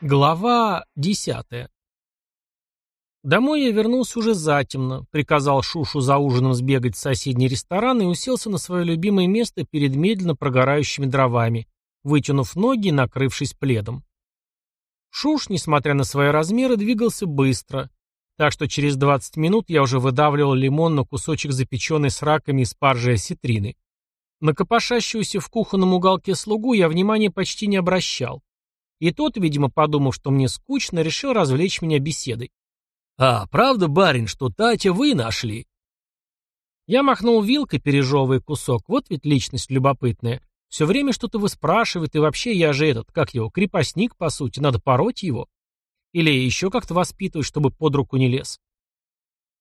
Глава десятая. Домой я вернулся уже затемно, приказал Шушу за ужином сбегать в соседний ресторан и уселся на свое любимое место перед медленно прогорающими дровами, вытянув ноги и накрывшись пледом. Шуш, несмотря на свои размеры, двигался быстро, так что через 20 минут я уже выдавливал лимон на кусочек запеченной с раками из спаржи осетрины. На копошащуюся в кухонном уголке слугу я внимания почти не обращал. И тот, видимо, подумав, что мне скучно, решил развлечь меня беседой. «А, правда, барин, что Татя вы нашли?» Я махнул вилкой, пережевывая кусок. Вот ведь личность любопытная. Все время что-то выспрашивает, и вообще я же этот, как его, крепостник, по сути, надо пороть его. Или еще как-то воспитывать, чтобы под руку не лез.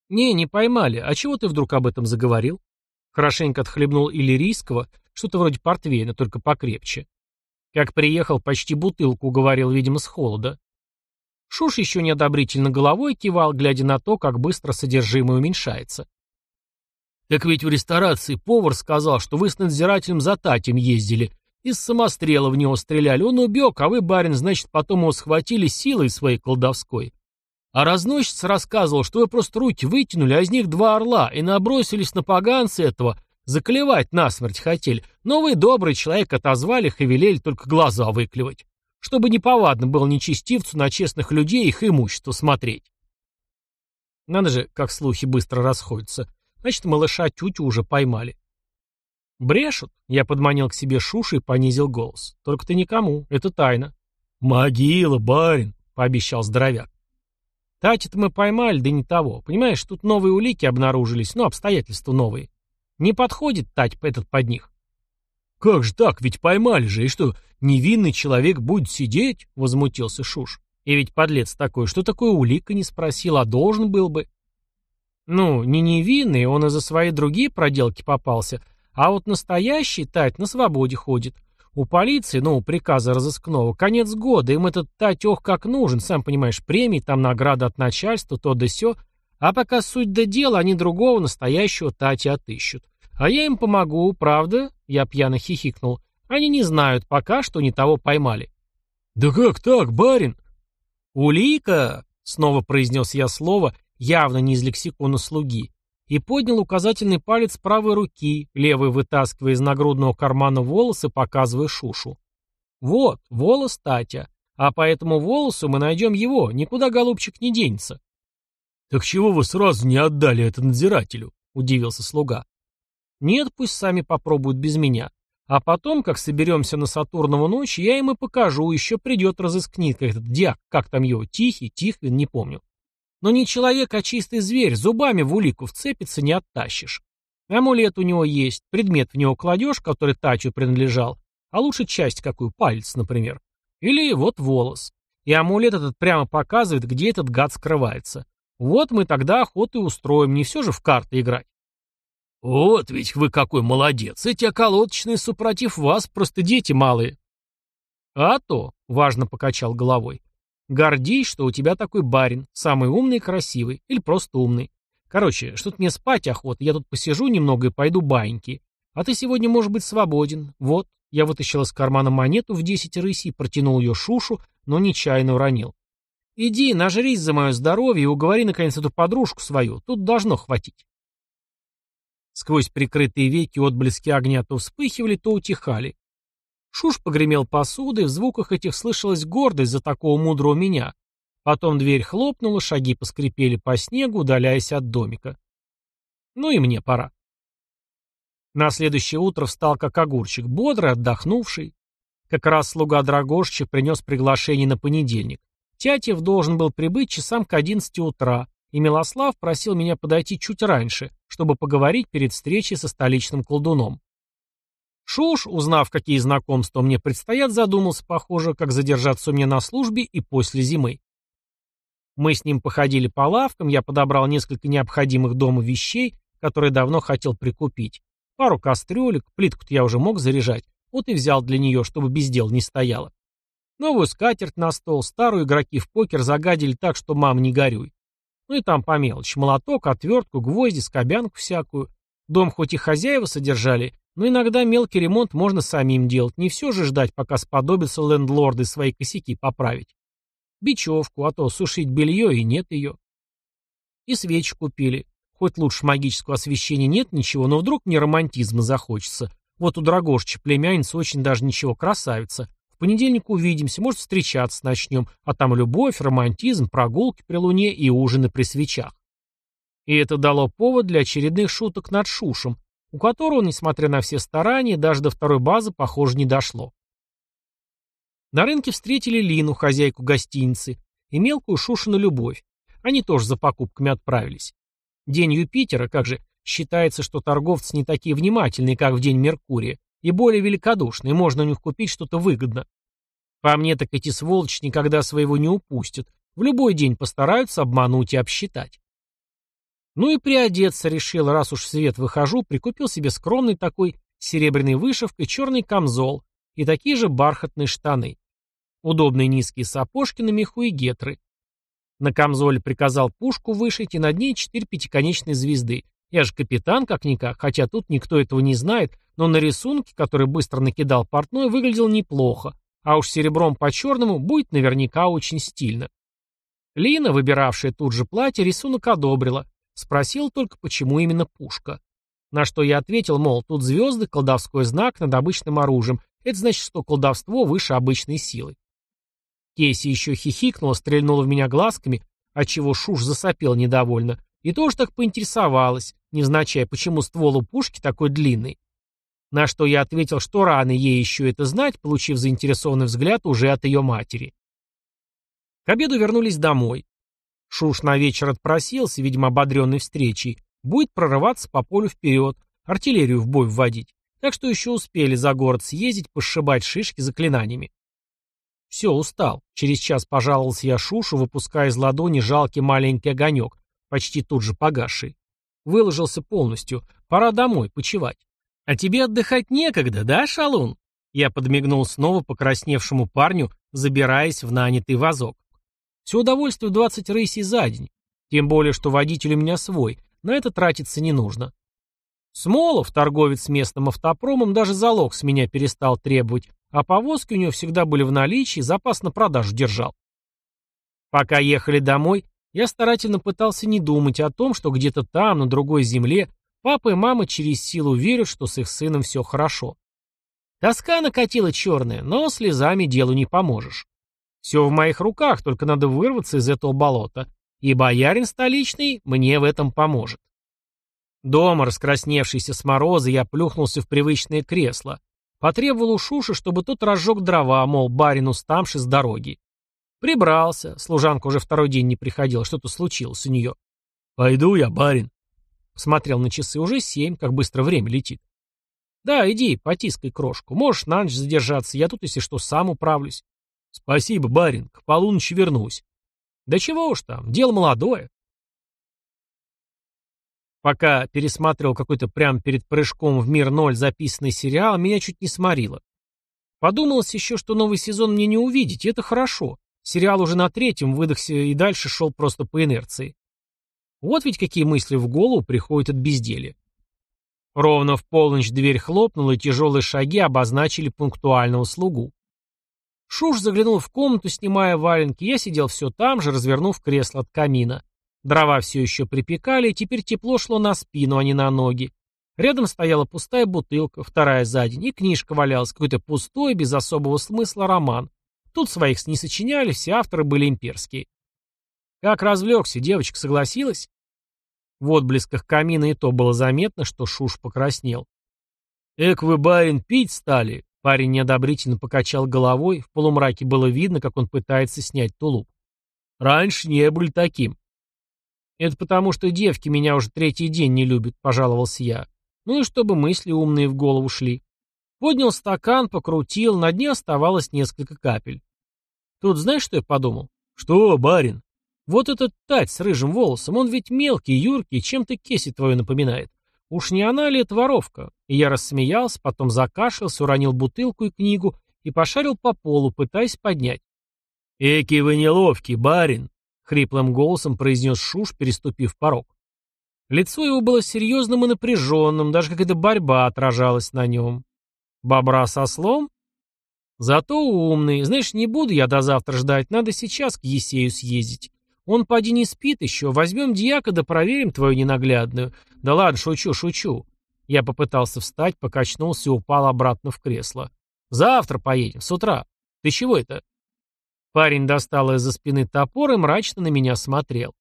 «Не, не поймали. А чего ты вдруг об этом заговорил?» Хорошенько отхлебнул иллирийского, что-то вроде портвейна, только покрепче. Как приехал, почти бутылку уговорил, видимо, с холода. Шуш еще неодобрительно головой кивал, глядя на то, как быстро содержимое уменьшается. «Так ведь в ресторации повар сказал, что вы с надзирателем за Татем ездили. Из самострела в него стреляли. Он убег, а вы, барин, значит, потом его схватили силой своей колдовской. А разносчица рассказывал, что вы просто руки вытянули, а из них два орла, и набросились на поганца этого, Заклевать насмерть хотели, но вы, добрый человек, отозвали их и велели только глаза выклевать. Чтобы неповадно было нечестивцу на честных людей их имущество смотреть. Надо же, как слухи быстро расходятся. Значит, малыша тютю уже поймали. Брешут? Я подманил к себе Шуши и понизил голос. Только ты никому, это тайна. Могила, барин, пообещал здоровяк. Тати-то мы поймали, да не того. Понимаешь, тут новые улики обнаружились, ну, обстоятельства новые. Не подходит тать этот под них. «Как же так? Ведь поймали же, и что, невинный человек будет сидеть?» — возмутился Шуш. «И ведь подлец такой, что такое улика не спросил, а должен был бы». «Ну, не невинный, он из-за своей другие проделки попался, а вот настоящий Тать на свободе ходит. У полиции, ну, приказа разыскного, конец года, им этот Тать ох как нужен, сам понимаешь, премии, там награда от начальства, то да сё, а пока суть до дела, они другого настоящего Тати отыщут. А я им помогу, правда? Я пьяно хихикнул. Они не знают пока, что не того поймали. Да как так, барин? Улика, снова произнес я слово, явно не из лексикона слуги, и поднял указательный палец правой руки, левый вытаскивая из нагрудного кармана волосы, показывая Шушу. Вот, волос Татя. А по этому волосу мы найдем его, никуда голубчик не денется. «Так чего вы сразу не отдали это надзирателю?» — удивился слуга. «Нет, пусть сами попробуют без меня. А потом, как соберемся на Сатурнову ночь, я им и покажу, еще придет разыскник, этот дьяк, как там его, Тихий, Тихвин, не помню. Но не человек, а чистый зверь, зубами в улику вцепится, не оттащишь. Амулет у него есть, предмет в него кладешь, который Тачу принадлежал, а лучше часть какую, палец, например. Или вот волос. И амулет этот прямо показывает, где этот гад скрывается. Вот мы тогда охоту устроим, не все же в карты играть. Вот ведь вы какой молодец, эти околоточные супротив вас просто дети малые. А то, важно покачал головой, гордись, что у тебя такой барин, самый умный и красивый, или просто умный. Короче, что-то мне спать охота, я тут посижу немного и пойду баиньки. А ты сегодня можешь быть свободен. Вот, я вытащил из кармана монету в десять рысей, протянул ее Шушу, но нечаянно уронил. Иди, нажрись за мое здоровье и уговори, наконец, эту подружку свою. Тут должно хватить. Сквозь прикрытые веки отблески огня то вспыхивали, то утихали. Шуш погремел посудой, в звуках этих слышалась гордость за такого мудрого меня. Потом дверь хлопнула, шаги поскрипели по снегу, удаляясь от домика. Ну и мне пора. На следующее утро встал как огурчик, бодрый, отдохнувший. Как раз слуга Драгошича принес приглашение на понедельник. Тятьев должен был прибыть часам к 11 утра, и Милослав просил меня подойти чуть раньше, чтобы поговорить перед встречей со столичным колдуном. Шуш, узнав, какие знакомства мне предстоят, задумался, похоже, как задержаться у меня на службе и после зимы. Мы с ним походили по лавкам, я подобрал несколько необходимых дома вещей, которые давно хотел прикупить. Пару кастрюлек, плитку-то я уже мог заряжать, вот и взял для нее, чтобы без дел не стояло. Новую скатерть на стол, старую игроки в покер загадили так, что мам не горюй. Ну и там по мелочи. Молоток, отвертку, гвозди, скобянку всякую. Дом хоть и хозяева содержали, но иногда мелкий ремонт можно самим делать. Не все же ждать, пока сподобятся лендлорды свои косяки поправить. Бечевку, а то сушить белье и нет ее. И свечи купили. Хоть лучше магического освещения нет ничего, но вдруг мне романтизма захочется. Вот у Драгошича племянница очень даже ничего, красавица. В понедельник увидимся, может, встречаться начнем, а там любовь, романтизм, прогулки при луне и ужины при свечах. И это дало повод для очередных шуток над Шушем, у которого, несмотря на все старания, даже до второй базы, похоже, не дошло. На рынке встретили Лину, хозяйку гостиницы, и мелкую Шушину любовь. Они тоже за покупками отправились. День Юпитера, как же, считается, что торговцы не такие внимательные, как в день Меркурия, и более великодушные, можно у них купить что-то выгодно. По мне, так эти сволочи никогда своего не упустят, в любой день постараются обмануть и обсчитать. Ну и приодеться решил, раз уж в свет выхожу, прикупил себе скромный такой серебряной вышивкой черный камзол и такие же бархатные штаны. Удобные низкие сапожки на меху и гетры. На камзоле приказал пушку вышить и над ней четыре пятиконечные звезды. Я же капитан как-никак, хотя тут никто этого не знает, но на рисунке, который быстро накидал портной, выглядел неплохо, а уж серебром по черному будет наверняка очень стильно. Лина, выбиравшая тут же платье, рисунок одобрила, Спросил только, почему именно пушка. На что я ответил, мол, тут звезды, колдовской знак над обычным оружием. Это значит, что колдовство выше обычной силы. Кейси еще хихикнула, стрельнула в меня глазками, отчего Шуш засопел недовольно, и тоже так поинтересовалась, невзначай, почему ствол у пушки такой длинный. На что я ответил, что рано ей еще это знать, получив заинтересованный взгляд уже от ее матери. К обеду вернулись домой. Шуш на вечер отпросился, видимо, ободренный встречей, будет прорываться по полю вперед, артиллерию в бой вводить. Так что еще успели за город съездить, пошибать шишки заклинаниями. Все, устал. Через час пожаловался я Шушу, выпуская из ладони жалкий маленький огонек, почти тут же погасший. Выложился полностью. Пора домой, почевать. А тебе отдыхать некогда, да, шалун? Я подмигнул снова покрасневшему парню, забираясь в нанятый вазок. Все удовольствие 20 рысей за день. Тем более, что водитель у меня свой. На это тратиться не нужно. Смолов, торговец местным автопромом, даже залог с меня перестал требовать, а повозки у него всегда были в наличии, запас на продажу держал. Пока ехали домой, я старательно пытался не думать о том, что где-то там, на другой земле, папа и мама через силу верят, что с их сыном все хорошо. Тоска накатила черная, но слезами делу не поможешь. Все в моих руках, только надо вырваться из этого болота. И боярин столичный мне в этом поможет. Дома, раскрасневшийся с мороза, я плюхнулся в привычное кресло. Потребовал у Шуши, чтобы тот разжег дрова, мол, барин уставший с дороги. Прибрался, служанка уже второй день не приходила, что-то случилось у нее. «Пойду я, барин». Смотрел на часы, уже семь, как быстро время летит. «Да, иди, потискай крошку. Можешь на ночь задержаться, я тут, если что, сам управлюсь. Спасибо, барин, к полуночи вернусь. Да чего уж там, дело молодое. Пока пересматривал какой-то прямо перед прыжком в мир ноль записанный сериал, меня чуть не сморило. Подумалось еще, что новый сезон мне не увидеть, и это хорошо. Сериал уже на третьем выдохся и дальше шел просто по инерции. Вот ведь какие мысли в голову приходят от безделия. Ровно в полночь дверь хлопнула, и тяжелые шаги обозначили пунктуального слугу. Шуш заглянул в комнату, снимая валенки, я сидел все там же, развернув кресло от камина. Дрова все еще припекали, и теперь тепло шло на спину, а не на ноги. Рядом стояла пустая бутылка, вторая за день, и книжка валялась, какой-то пустой, без особого смысла роман. Тут своих не сочиняли, все авторы были имперские. Как развлекся, девочка согласилась? В отблесках камина и то было заметно, что Шуш покраснел. «Эк вы, барин, пить стали!» Парень неодобрительно покачал головой, в полумраке было видно, как он пытается снять тулуп. «Раньше не были таким». «Это потому, что девки меня уже третий день не любят», — пожаловался я. Ну и чтобы мысли умные в голову шли. Поднял стакан, покрутил, на дне оставалось несколько капель. Тут знаешь, что я подумал? «Что, барин?» «Вот этот тать с рыжим волосом, он ведь мелкий, юркий, чем-то кеси твою напоминает. Уж не она ли это воровка? И я рассмеялся, потом закашлялся, уронил бутылку и книгу и пошарил по полу, пытаясь поднять. «Эки вы неловкий, барин!» — хриплым голосом произнес Шуш, переступив порог. Лицо его было серьезным и напряженным, даже какая-то борьба отражалась на нем. «Бобра со слом?» Зато умный. Знаешь, не буду я до завтра ждать, надо сейчас к Есею съездить. Он поди не спит еще, возьмем дьяка да проверим твою ненаглядную. Да ладно, шучу, шучу. Я попытался встать, покачнулся и упал обратно в кресло. Завтра поедем, с утра. Ты чего это? Парень достал из-за спины топор и мрачно на меня смотрел.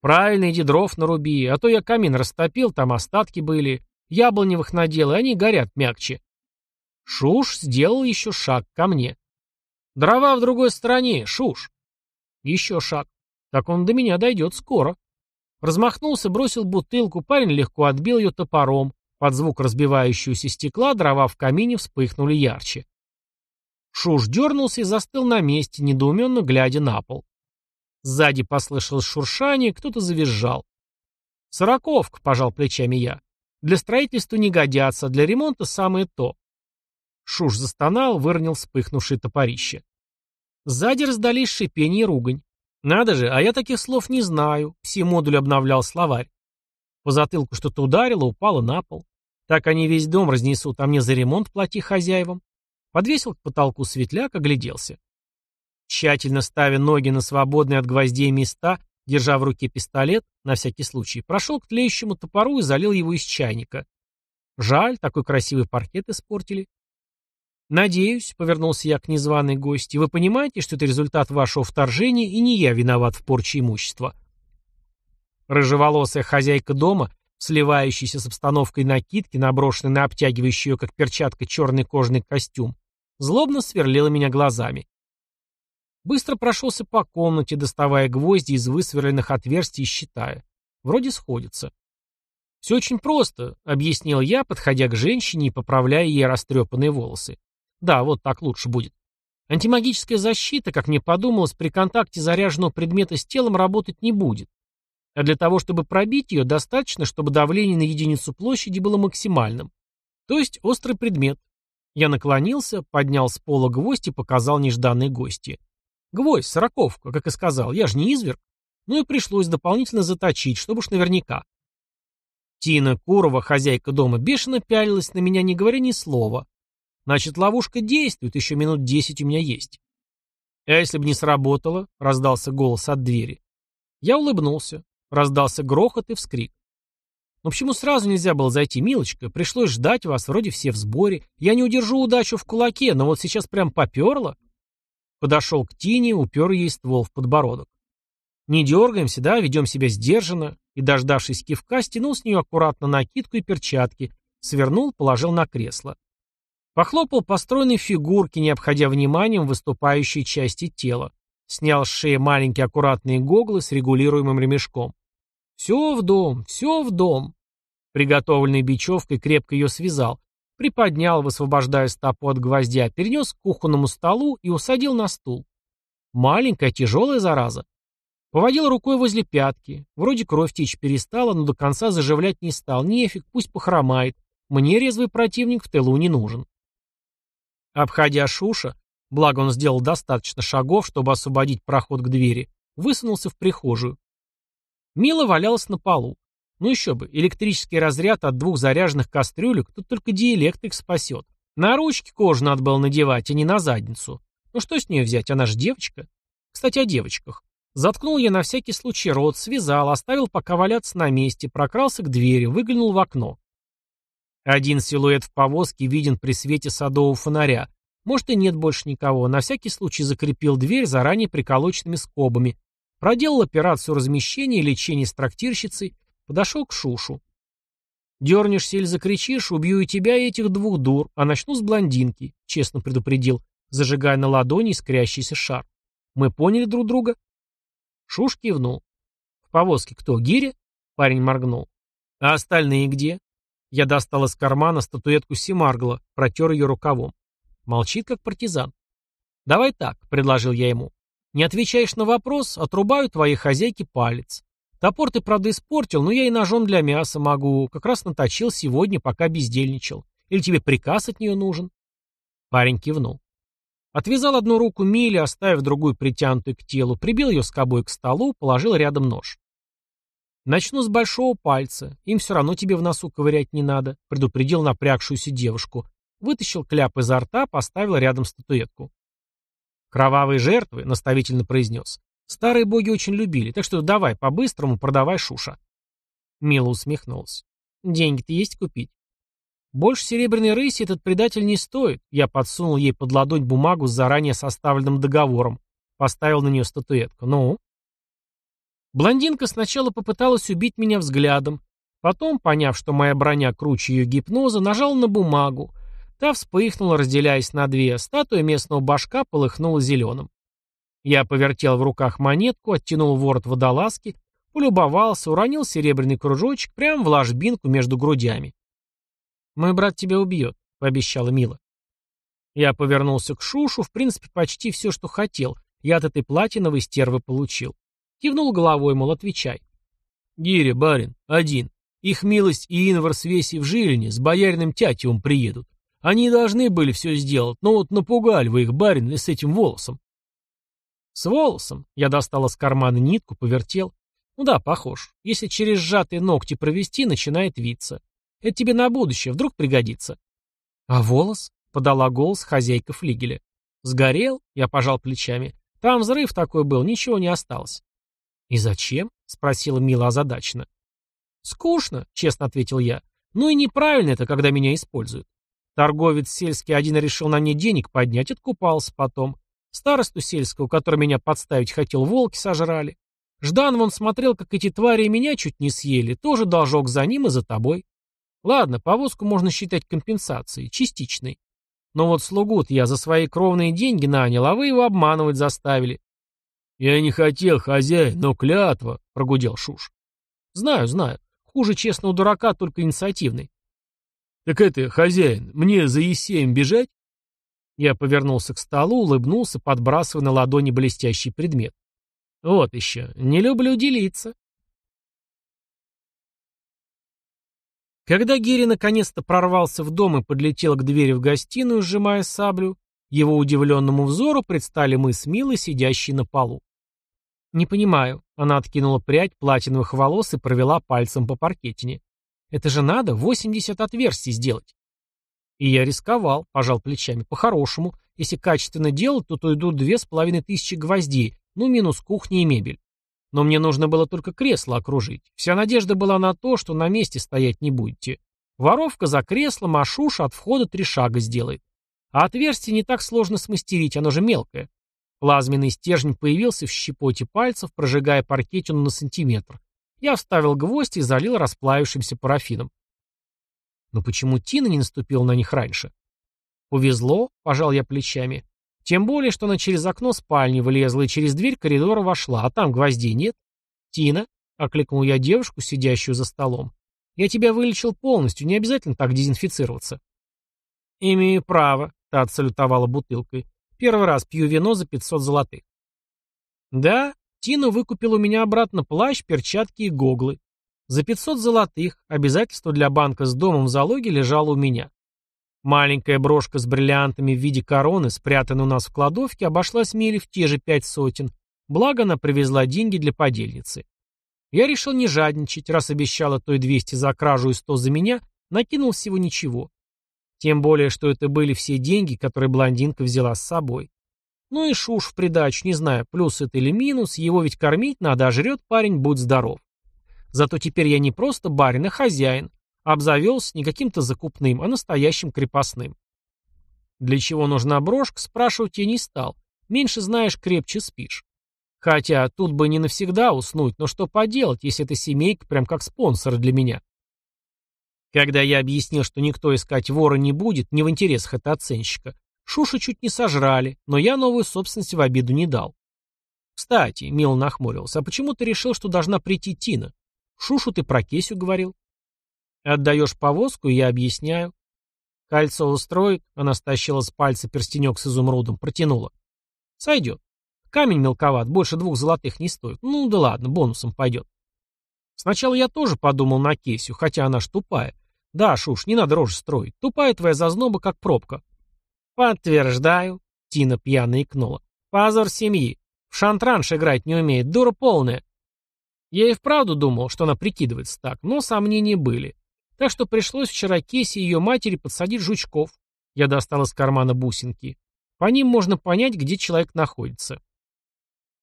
Правильно, иди дров наруби, а то я камин растопил, там остатки были. Яблоневых надел, и они горят мягче. Шуш сделал еще шаг ко мне. Дрова в другой стороне, Шуш. Еще шаг. Так он до меня дойдет скоро. Размахнулся, бросил бутылку, парень легко отбил ее топором. Под звук разбивающегося стекла дрова в камине вспыхнули ярче. Шуш дернулся и застыл на месте, недоуменно глядя на пол. Сзади послышалось шуршание, кто-то завизжал. «Сороковка», — пожал плечами я. «Для строительства не годятся, для ремонта самое то». Шуш застонал, выронил вспыхнувшее топорище. Сзади раздались шипение и ругань. Надо же, а я таких слов не знаю. Все модули обновлял словарь. По затылку что-то ударило, упало на пол. Так они весь дом разнесут, а мне за ремонт плати хозяевам. Подвесил к потолку светляк, огляделся. Тщательно ставя ноги на свободные от гвоздей места, держа в руке пистолет, на всякий случай, прошел к тлеющему топору и залил его из чайника. Жаль, такой красивый паркет испортили. «Надеюсь», — повернулся я к незваной гости, — «вы понимаете, что это результат вашего вторжения, и не я виноват в порче имущества?» Рыжеволосая хозяйка дома, сливающаяся с обстановкой накидки, наброшенной на обтягивающий ее, как перчатка, черный кожаный костюм, злобно сверлила меня глазами. Быстро прошелся по комнате, доставая гвозди из высверленных отверстий и считая. Вроде сходится. «Все очень просто», — объяснил я, подходя к женщине и поправляя ей растрепанные волосы. Да, вот так лучше будет. Антимагическая защита, как мне подумалось, при контакте заряженного предмета с телом работать не будет. А для того, чтобы пробить ее, достаточно, чтобы давление на единицу площади было максимальным. То есть острый предмет. Я наклонился, поднял с пола гвоздь и показал нежданной гости. Гвоздь, сороковка, как и сказал, я же не изверг. Ну и пришлось дополнительно заточить, чтобы уж наверняка. Тина Курова, хозяйка дома, бешено пялилась на меня, не говоря ни слова. Значит, ловушка действует, еще минут десять у меня есть. А если бы не сработало, раздался голос от двери. Я улыбнулся. Раздался грохот и вскрик. Но почему сразу нельзя было зайти, милочка? Пришлось ждать вас, вроде все в сборе. Я не удержу удачу в кулаке, но вот сейчас прям поперло. Подошел к Тине, упер ей ствол в подбородок. Не дергаемся, да, ведем себя сдержанно. И, дождавшись кивка, стянул с нее аккуратно накидку и перчатки, свернул, положил на кресло. Похлопал по стройной фигурке, не обходя вниманием выступающей части тела. Снял с шеи маленькие аккуратные гоглы с регулируемым ремешком. «Все в дом, все в дом». Приготовленной бечевкой крепко ее связал, приподнял, высвобождая стопу от гвоздя, перенес к кухонному столу и усадил на стул. Маленькая, тяжелая зараза. Поводил рукой возле пятки. Вроде кровь течь перестала, но до конца заживлять не стал. Нефиг, пусть похромает. Мне резвый противник в тылу не нужен. Обходя Шуша, благо он сделал достаточно шагов, чтобы освободить проход к двери, высунулся в прихожую. Мила валялась на полу. Ну еще бы, электрический разряд от двух заряженных кастрюлек тут только диэлектрик спасет. На ручки кожу надо было надевать, а не на задницу. Ну что с нее взять, она же девочка. Кстати, о девочках. Заткнул я на всякий случай рот, связал, оставил пока валяться на месте, прокрался к двери, выглянул в окно. Один силуэт в повозке виден при свете садового фонаря. Может и нет больше никого. На всякий случай закрепил дверь заранее приколоченными скобами. Проделал операцию размещения и лечения с трактирщицей. Подошел к Шушу. «Дернешься или закричишь, убью и тебя, и этих двух дур, а начну с блондинки», — честно предупредил, зажигая на ладони искрящийся шар. «Мы поняли друг друга?» Шуш кивнул. «В повозке кто, Гиря?» Парень моргнул. «А остальные где?» Я достал из кармана статуэтку Симаргла, протер ее рукавом. Молчит, как партизан. «Давай так», — предложил я ему. «Не отвечаешь на вопрос, отрубаю твоей хозяйке палец. Топор ты, правда, испортил, но я и ножом для мяса могу. Как раз наточил сегодня, пока бездельничал. Или тебе приказ от нее нужен?» Парень кивнул. Отвязал одну руку Миле, оставив другую притянутую к телу, прибил ее скобой к столу, положил рядом нож. «Начну с большого пальца. Им все равно тебе в носу ковырять не надо», — предупредил напрягшуюся девушку. вытащил кляп изо рта, поставил рядом статуэтку. «Кровавые жертвы», — наставительно произнес. «Старые боги очень любили, так что давай, по-быстрому продавай Шуша». Мила усмехнулась. «Деньги-то есть купить?» «Больше серебряной рыси этот предатель не стоит», — я подсунул ей под ладонь бумагу с заранее составленным договором, поставил на нее статуэтку. «Ну?» Блондинка сначала попыталась убить меня взглядом, потом, поняв, что моя броня круче ее гипноза, нажала на бумагу, Та вспыхнула, разделяясь на две, статуя местного башка полыхнула зеленым. Я повертел в руках монетку, оттянул ворот водолазки, полюбовался, уронил серебряный кружочек прямо в ложбинку между грудями. «Мой брат тебя убьет», — пообещала Мила. Я повернулся к Шушу, в принципе, почти все, что хотел. Я от этой платиновой стервы получил. Кивнул головой, мол, отвечай. «Гиря, барин, один. Их милость и Инвар с Веси в Жилине с бояриным Тятьевым приедут. Они должны были все сделать, но вот напугали вы их, барин, с этим волосом. С волосом? Я достал из кармана нитку, повертел. Ну да, похож. Если через сжатые ногти провести, начинает виться. Это тебе на будущее, вдруг пригодится. А волос? Подала голос хозяйка флигеля. Сгорел? Я пожал плечами. Там взрыв такой был, ничего не осталось. И зачем? Спросила Мила озадаченно. Скучно, честно ответил я. Ну и неправильно это, когда меня используют. Торговец сельский один решил на мне денег поднять, откупался потом. Старосту сельского, который меня подставить хотел, волки сожрали. Ждан вон смотрел, как эти твари меня чуть не съели, тоже должок за ним и за тобой. Ладно, повозку можно считать компенсацией, частичной. Но вот слугу я за свои кровные деньги нанял, а вы его обманывать заставили. Я не хотел, хозяин, но клятва, прогудел Шуш. Знаю, знаю. Хуже честного дурака, только инициативный. «Так это, хозяин, мне за Есеем бежать?» Я повернулся к столу, улыбнулся, подбрасывая на ладони блестящий предмет. «Вот еще, не люблю делиться». Когда Гири наконец-то прорвался в дом и подлетел к двери в гостиную, сжимая саблю, его удивленному взору предстали мы с Милой, сидящей на полу. «Не понимаю», — она откинула прядь платиновых волос и провела пальцем по паркетине. Это же надо 80 отверстий сделать. И я рисковал, пожал плечами, по-хорошему. Если качественно делать, то то идут две с половиной тысячи гвоздей, ну минус кухня и мебель. Но мне нужно было только кресло окружить. Вся надежда была на то, что на месте стоять не будете. Воровка за креслом, а шуш от входа три шага сделает. А отверстие не так сложно смастерить, оно же мелкое. Плазменный стержень появился в щепоте пальцев, прожигая паркетину на сантиметр. Я вставил гвоздь и залил расплавившимся парафином. Но почему Тина не наступила на них раньше? Повезло, пожал я плечами. Тем более, что она через окно спальни вылезла и через дверь коридора вошла, а там гвоздей нет. Тина, окликнул я девушку, сидящую за столом. Я тебя вылечил полностью, не обязательно так дезинфицироваться. Имею право, та отсалютовала бутылкой. Первый раз пью вино за 500 золотых. Да, Тина выкупила у меня обратно плащ, перчатки и гоглы. За 500 золотых обязательство для банка с домом в залоге лежало у меня. Маленькая брошка с бриллиантами в виде короны, спрятанная у нас в кладовке, обошлась Миле в те же пять сотен, благо она привезла деньги для подельницы. Я решил не жадничать, раз обещала то и 200 за кражу и 100 за меня, накинул всего ничего. Тем более, что это были все деньги, которые блондинка взяла с собой. Ну и шуш в придачу, не знаю, плюс это или минус, его ведь кормить надо, а жрет парень, будь здоров. Зато теперь я не просто барин, а хозяин. Обзавелся не каким-то закупным, а настоящим крепостным. Для чего нужна брошка, спрашивать я не стал. Меньше знаешь, крепче спишь. Хотя тут бы не навсегда уснуть, но что поделать, если эта семейка прям как спонсор для меня. Когда я объяснил, что никто искать вора не будет, не в интересах это оценщика, Шуши чуть не сожрали, но я новую собственность в обиду не дал. Кстати, Мил нахмурился, а почему ты решил, что должна прийти Тина? Шушу ты про Кесю говорил. Отдаешь повозку, я объясняю. Кольцо устроит, она стащила с пальца перстенек с изумрудом, протянула. Сойдет. Камень мелковат, больше двух золотых не стоит. Ну да ладно, бонусом пойдет. Сначала я тоже подумал на Кесю, хотя она ж тупая. Да, Шуш, не надо рожи строить. Тупая твоя зазноба, как пробка. «Подтверждаю», — Тина пьяно икнула. «Позор семьи. В шантранш играть не умеет, дура полная». Я и вправду думал, что она прикидывается так, но сомнения были. Так что пришлось вчера Кесе и ее матери подсадить жучков. Я достал из кармана бусинки. По ним можно понять, где человек находится.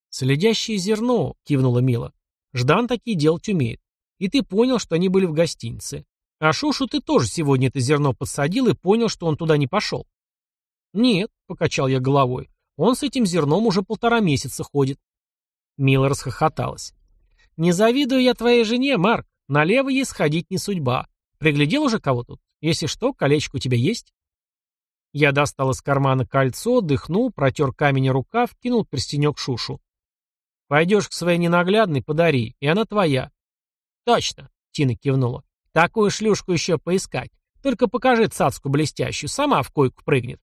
«Следящее зерно», — кивнула Мила. «Ждан такие делать умеет. И ты понял, что они были в гостинице. А Шушу ты тоже сегодня это зерно подсадил и понял, что он туда не пошел». «Нет», — покачал я головой. «Он с этим зерном уже полтора месяца ходит». Мила расхохоталась. «Не завидую я твоей жене, Марк. Налево ей сходить не судьба. Приглядел уже кого тут? Если что, колечко у тебя есть?» Я достал из кармана кольцо, дыхнул, протер камень рукав, кинул перстенек Шушу. «Пойдешь к своей ненаглядной, подари, и она твоя». «Точно», — Тина кивнула. «Такую шлюшку еще поискать. Только покажи цацку блестящую, сама в койку прыгнет».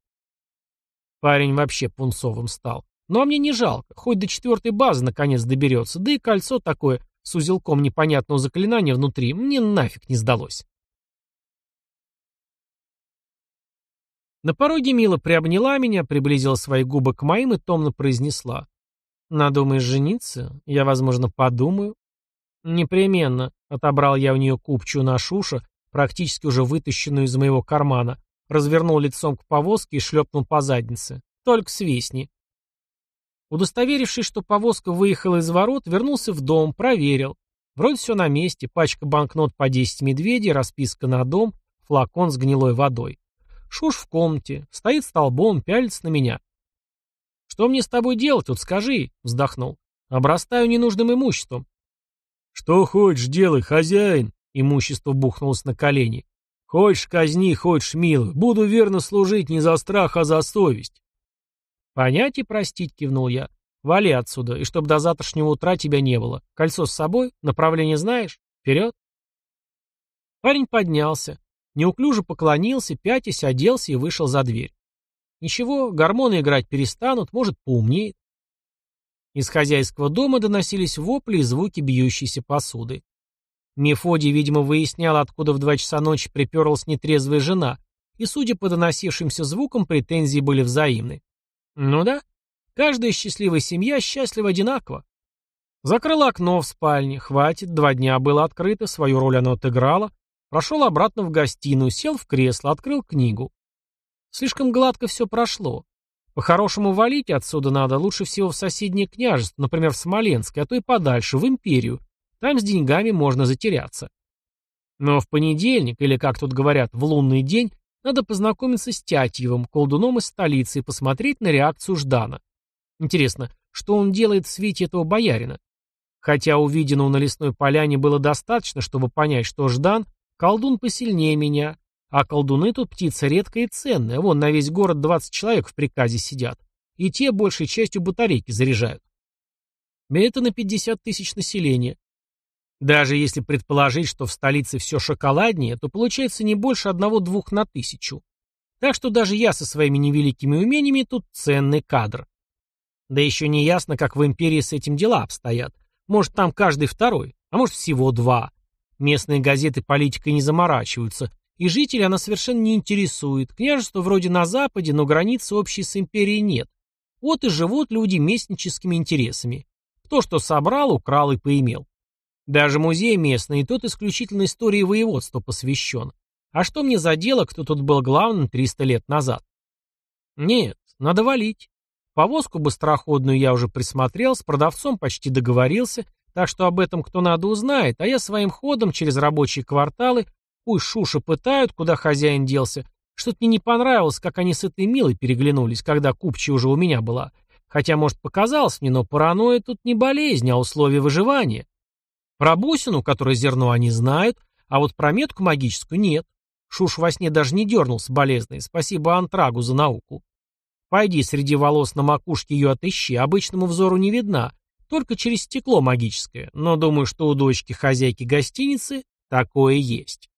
Парень вообще пунцовым стал. Ну а мне не жалко, хоть до четвертой базы наконец доберется, да и кольцо такое с узелком непонятного заклинания внутри мне нафиг не сдалось. На пороге Мила приобняла меня, приблизила свои губы к моим и томно произнесла. «Надумаешь жениться? Я, возможно, подумаю». «Непременно», — отобрал я у нее купчую на шуша, практически уже вытащенную из моего кармана, развернул лицом к повозке и шлепнул по заднице. «Только свистни». Удостоверившись, что повозка выехала из ворот, вернулся в дом, проверил. Вроде все на месте, пачка банкнот по 10 медведей, расписка на дом, флакон с гнилой водой. Шуш в комнате, стоит столбом, пялится на меня. «Что мне с тобой делать тут, скажи?» — вздохнул. «Обрастаю ненужным имуществом». «Что хочешь, делай, хозяин!» — имущество бухнулось на колени. «Хочешь, казни, хочешь, милый. Буду верно служить не за страх, а за совесть». «Понять и простить», — кивнул я. «Вали отсюда, и чтоб до завтрашнего утра тебя не было. Кольцо с собой? Направление знаешь? Вперед!» Парень поднялся. Неуклюже поклонился, пятясь, оделся и вышел за дверь. Ничего, гормоны играть перестанут, может, поумнеет. Из хозяйского дома доносились вопли и звуки бьющейся посуды. Мефодий, видимо, выяснял, откуда в два часа ночи приперлась нетрезвая жена, и, судя по доносившимся звукам, претензии были взаимны. Ну да, каждая счастливая семья счастлива одинаково. Закрыл окно в спальне, хватит, два дня было открыто, свою роль оно отыграло, Прошел обратно в гостиную, сел в кресло, открыл книгу. Слишком гладко все прошло. По-хорошему валить отсюда надо лучше всего в соседнее княжество, например, в Смоленск, а то и подальше, в империю. Там с деньгами можно затеряться. Но в понедельник, или, как тут говорят, в лунный день, надо познакомиться с Тятьевым, колдуном из столицы, и посмотреть на реакцию Ждана. Интересно, что он делает в свете этого боярина? Хотя увиденного на лесной поляне было достаточно, чтобы понять, что Ждан Колдун посильнее меня, а колдуны тут птица редкая и ценная. Вон на весь город 20 человек в приказе сидят. И те большей частью батарейки заряжают. Это на 50 тысяч населения. Даже если предположить, что в столице все шоколаднее, то получается не больше одного-двух на тысячу. Так что даже я со своими невеликими умениями тут ценный кадр. Да еще не ясно, как в империи с этим дела обстоят. Может, там каждый второй, а может, всего два. Местные газеты политикой не заморачиваются, и жителей она совершенно не интересует. Княжество вроде на западе, но границы общей с империей нет. Вот и живут люди местническими интересами. Кто что собрал, украл и поимел. Даже музей местный, и тот исключительно истории воеводства посвящен. А что мне за дело, кто тут был главным 300 лет назад? Нет, надо валить. Повозку быстроходную я уже присмотрел, с продавцом почти договорился, так что об этом кто надо узнает, а я своим ходом через рабочие кварталы, пусть шуши пытают, куда хозяин делся. Что-то мне не понравилось, как они с этой милой переглянулись, когда купчая уже у меня была. Хотя, может, показалось мне, но паранойя тут не болезнь, а условие выживания. Про бусину, которое зерно, они знают, а вот про метку магическую нет. Шуш во сне даже не дернулся болезный. Спасибо Антрагу за науку. Пойди среди волос на макушке ее отыщи, обычному взору не видна, только через стекло магическое, но думаю, что у дочки хозяйки гостиницы такое есть.